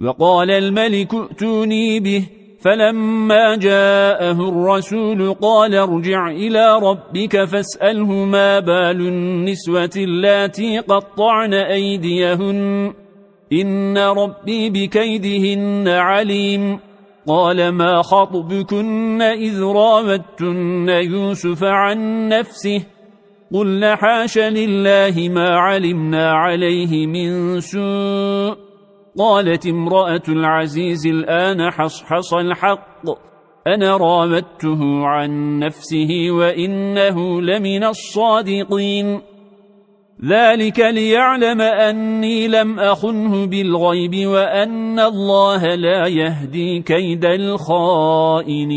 وقال الملك ائتوني به. فلما جاءه الرسول قال ارجع إلى ربك فاسأله ما بال النسوة اللاتي قطعن أيديهن. إن ربي بكيدهن عليم. قال ما خطبكن إذ راوتن يوسف عن نفسه؟ قلنا حاش لله ما علمنا عليه من سوء. قالت امرأة العزيز الآن حصحص الحق. أنا رامته عن نفسه وإنه لمن الصادقين. ذلك ليعلم أني لم أخنه بالغيب وأن الله لا يهدي كيد الخائنين.